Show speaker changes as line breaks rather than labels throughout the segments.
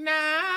Nah.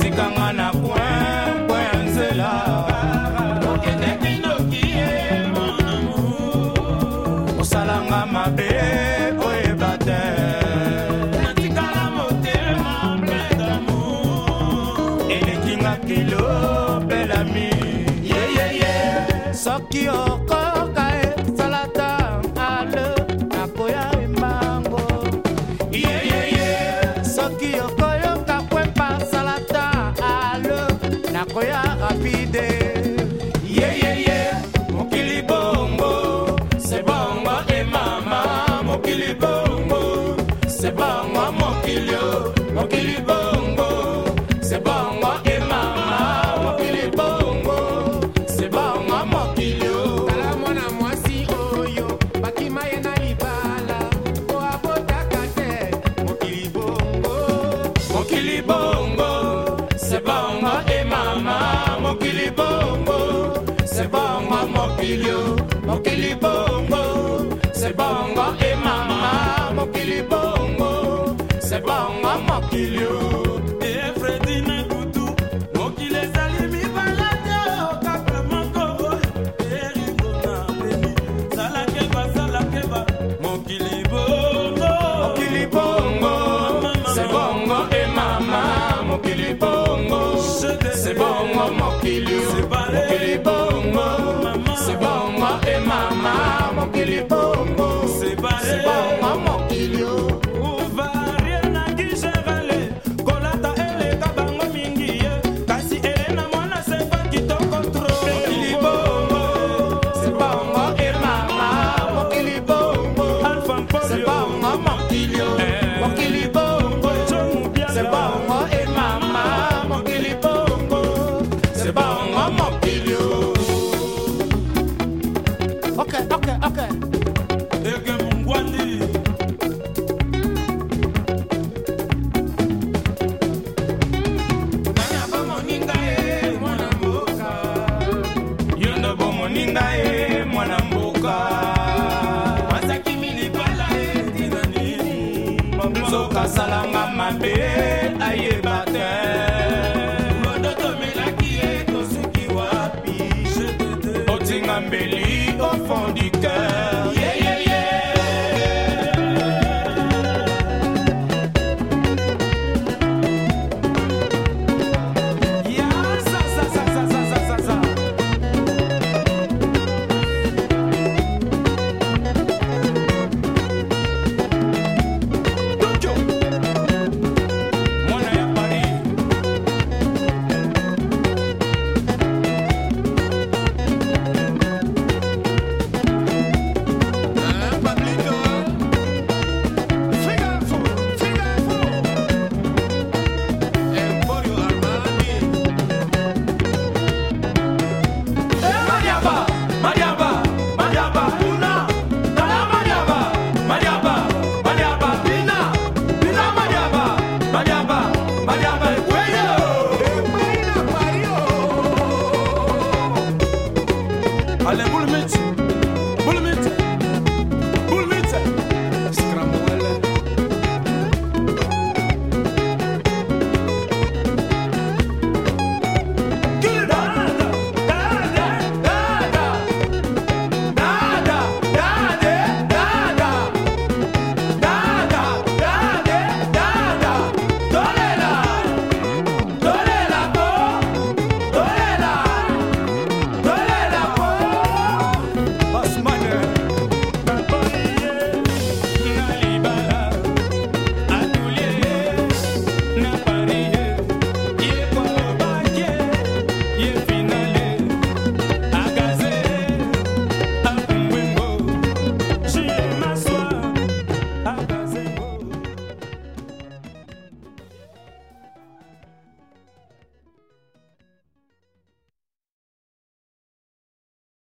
tikanga na kwin kwin nzela okende binoki ye mon amour osalanga mabe oyeba te natikala motema plein d'amour elekinga kilo belami yeyeye soki okoa mokili bongo se bongo e mama mokili bongo se bongo mokili mokili bongo se bongo e mama mokili bongo se bongo mokili I'm on. nzoka asalanga mabe ayeba te modotomelaki ye tosuki wapi otinga mbeli au fond du cœur